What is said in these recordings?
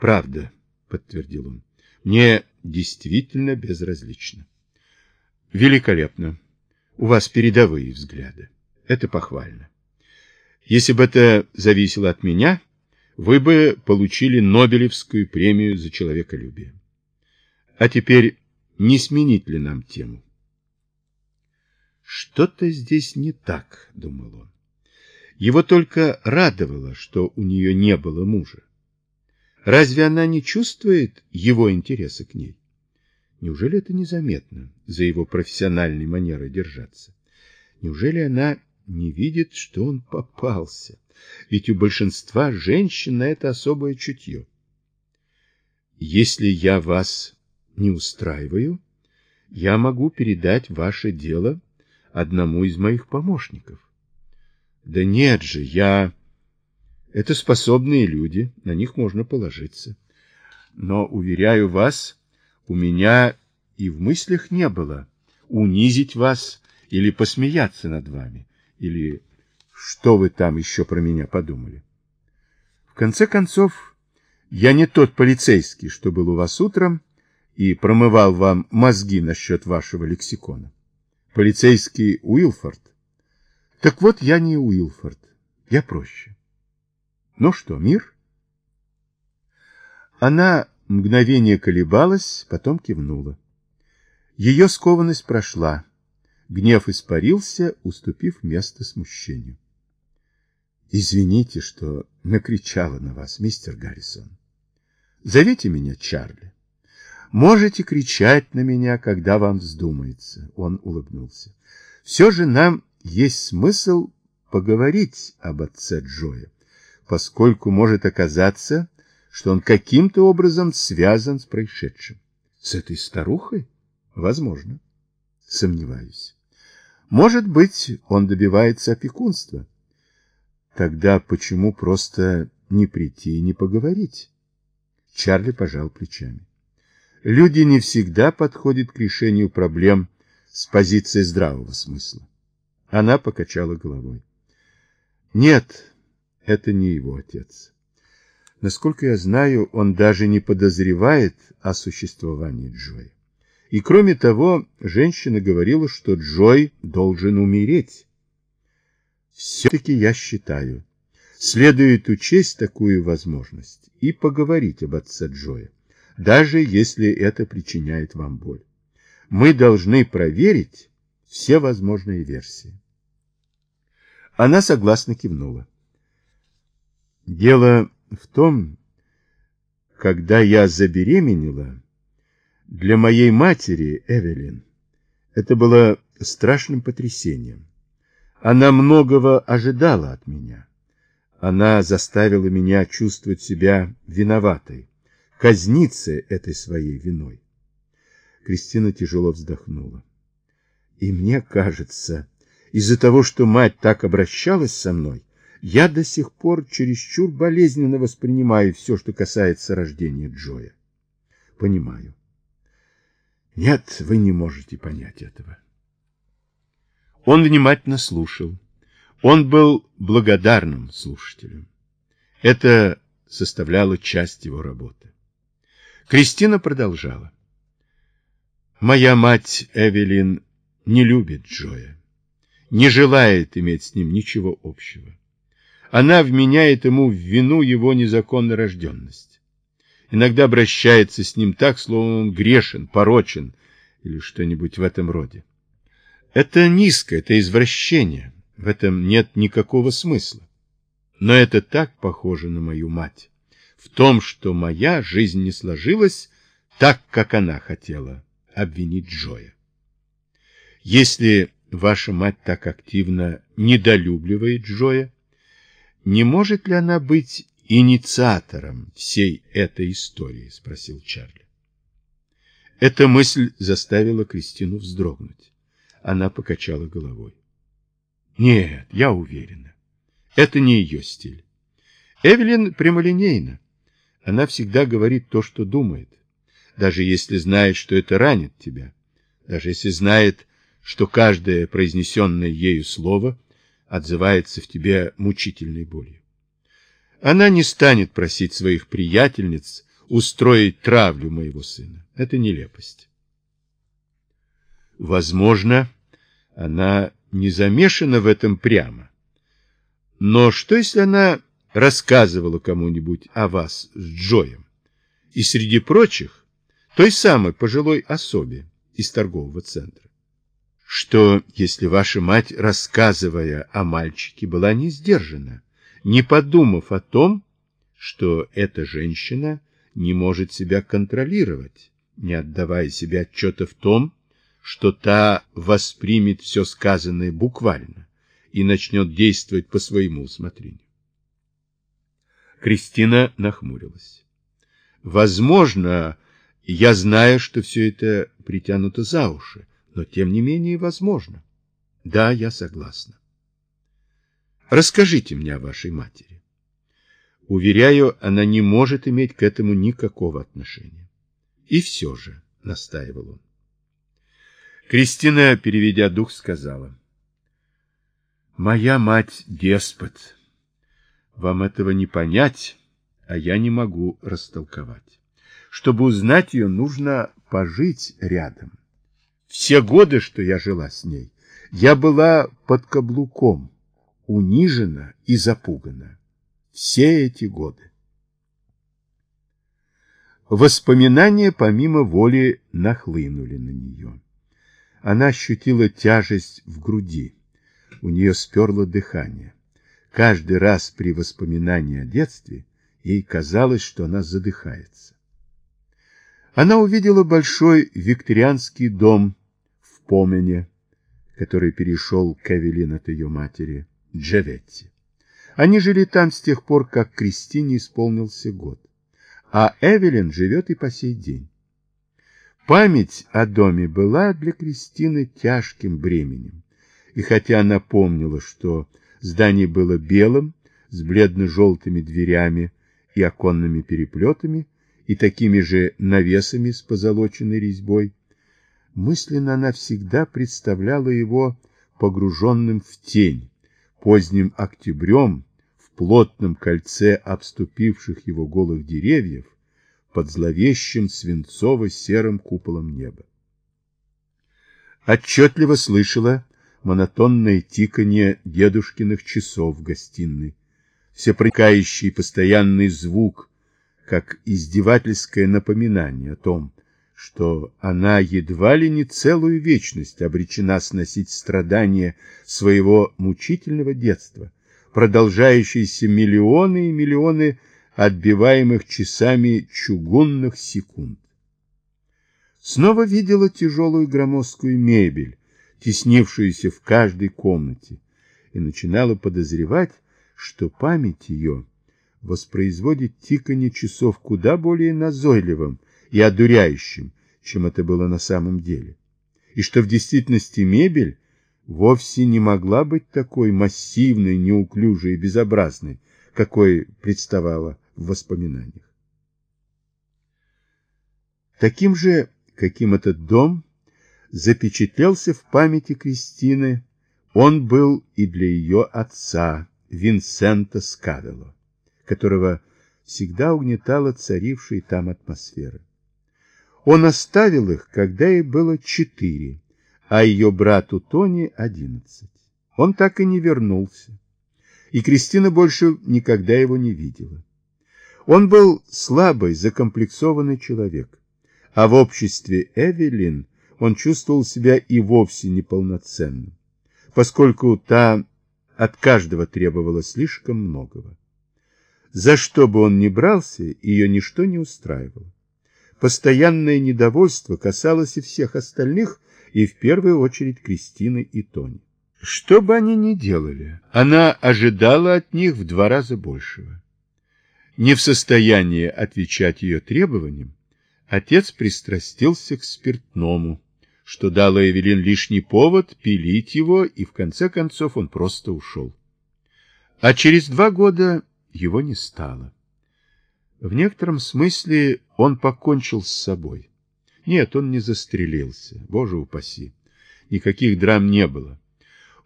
Правда, подтвердил он. Мне действительно безразлично. Великолепно. У вас передовые взгляды. Это похвально. Если бы это зависело от меня, вы бы получили Нобелевскую премию за человеколюбие. А теперь не сменить ли нам тему? Что-то здесь не так, думал он. Его только радовало, что у нее не было мужа. Разве она не чувствует его интереса к ней? Неужели это незаметно за его профессиональной манерой держаться? Неужели она не видит, что он попался? Ведь у большинства женщин на это особое чутье. Если я вас не устраиваю, я могу передать ваше дело одному из моих помощников. Да нет же, я... Это способные люди, на них можно положиться. Но, уверяю вас, у меня и в мыслях не было унизить вас или посмеяться над вами, или что вы там еще про меня подумали. В конце концов, я не тот полицейский, что был у вас утром и промывал вам мозги насчет вашего лексикона. Полицейский Уилфорд. Так вот, я не Уилфорд, я проще. Ну что, мир? Она мгновение колебалась, потом кивнула. Ее скованность прошла. Гнев испарился, уступив место смущению. Извините, что накричала на вас, мистер Гаррисон. Зовите меня Чарли. Можете кричать на меня, когда вам вздумается. Он улыбнулся. Все же нам есть смысл поговорить об отце Джоя поскольку может оказаться, что он каким-то образом связан с происшедшим. С этой старухой? Возможно. Сомневаюсь. Может быть, он добивается опекунства. Тогда почему просто не прийти и не поговорить? Чарли пожал плечами. Люди не всегда подходят к решению проблем с позиции здравого смысла. Она покачала головой. Нет, это не его отец. Насколько я знаю, он даже не подозревает о существовании Джоя. И кроме того, женщина говорила, что Джой должен умереть. Все-таки я считаю, следует учесть такую возможность и поговорить об отце Джоя, даже если это причиняет вам боль. Мы должны проверить все возможные версии. Она согласно кивнула. Дело в том, когда я забеременела, для моей матери, Эвелин, это было страшным потрясением. Она многого ожидала от меня. Она заставила меня чувствовать себя виноватой, казниться этой своей виной. Кристина тяжело вздохнула. И мне кажется, из-за того, что мать так обращалась со мной, я до сих пор чересчур болезненно воспринимаю все, что касается рождения Джоя. Понимаю. Нет, вы не можете понять этого. Он внимательно слушал. Он был благодарным слушателем. Это составляло часть его работы. Кристина продолжала. Моя мать Эвелин не любит Джоя, не желает иметь с ним ничего общего она вменяет ему в вину его незаконно рожденность. Иногда обращается с ним так, словно он грешен, порочен или что-нибудь в этом роде. Это низко, это извращение, в этом нет никакого смысла. Но это так похоже на мою мать, в том, что моя жизнь не сложилась так, как она хотела обвинить Джоя. Если ваша мать так активно недолюбливает Джоя, не может ли она быть инициатором всей этой истории? Спросил Чарли. Эта мысль заставила Кристину вздрогнуть. Она покачала головой. Нет, я уверена. Это не ее стиль. Эвелин прямолинейна. Она всегда говорит то, что думает. Даже если знает, что это ранит тебя. Даже если знает, что каждое произнесенное ею слово отзывается в тебе мучительной болью. Она не станет просить своих приятельниц устроить травлю моего сына. Это нелепость. Возможно, она не замешана в этом прямо. Но что, если она рассказывала кому-нибудь о вас с Джоем? И среди прочих, той самой пожилой особе из торгового центра. Что, если ваша мать, рассказывая о мальчике, была не сдержана, не подумав о том, что эта женщина не может себя контролировать, не отдавая себе отчета в том, что та воспримет все сказанное буквально и начнет действовать по своему усмотрению. Кристина нахмурилась. Возможно, я знаю, что все это притянуто за уши, но тем не менее возможно. Да, я согласна. Расскажите мне о вашей матери. Уверяю, она не может иметь к этому никакого отношения. И все же, настаивал он. Кристина, переведя дух, сказала. Моя мать деспот. Вам этого не понять, а я не могу растолковать. Чтобы узнать ее, нужно пожить рядом. Все годы, что я жила с ней, я была под каблуком, унижена и запугана все эти годы. Воспоминания помимо воли нахлынули на нее. Она ощутила тяжесть в груди. У нее сперло дыхание. Каждый раз при воспоминании о детстве ей казалось, что она задыхается. Она увидела большой викторианский дом Помене, который перешел к Эвелин от ее матери, Джеветти. Они жили там с тех пор, как Кристине исполнился год. А Эвелин живет и по сей день. Память о доме была для Кристины тяжким бременем. И хотя она помнила, что здание было белым, с бледно-желтыми дверями и оконными переплетами, и такими же навесами с позолоченной резьбой, мысленно она всегда представляла его погруженным в тень, поздним октябрем, плотном кольце обступивших его голых деревьев под зловещим свинцово-серым куполом неба. Отчетливо слышала монотонное тиканье дедушкиных часов в гостиной, всепроникающий постоянный звук, как издевательское напоминание о том, что она едва ли не целую вечность обречена сносить страдания своего мучительного детства, продолжающиеся миллионы и миллионы отбиваемых часами чугунных секунд. Снова видела тяжелую громоздкую мебель, теснившуюся в каждой комнате, и начинала подозревать, что память ее воспроизводит тиканье часов куда более назойливым и одуряющим, чем это было на самом деле, и что в действительности мебель вовсе не могла быть такой массивной, неуклюжей и безобразной, какой представала в воспоминаниях. Таким же, каким этот дом запечатлелся в памяти Кристины, он был и для ее отца, Винсента Скадело, которого всегда угнетала царившая там атмосфера. Он оставил их, когда ей было четыре, а ее брату Тони одиннадцать. Он так и не вернулся, и Кристина больше никогда его не видела. Он был слабый, закомплексованный человек, а в обществе Эвелин он чувствовал себя и вовсе неполноценным, поскольку та от каждого требовала слишком многого. За что бы он ни брался, ее ничто не устраивало. Постоянное недовольство касалось и всех остальных, и в первую очередь Кристины и Тони. Что бы они ни делали, она ожидала от них в два раза большего. Не в состоянии отвечать ее требованиям, отец пристрастился к спиртному, что дало Эвелин лишний повод пилить его, и в конце концов он просто ушел. А через два года его не стало. В некотором смысле он покончил с собой. Нет, он не застрелился, боже упаси. Никаких драм не было.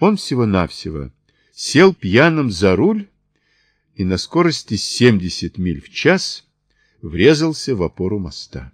Он всего-навсего сел пьяным за руль и на скорости 70 миль в час врезался в опору моста.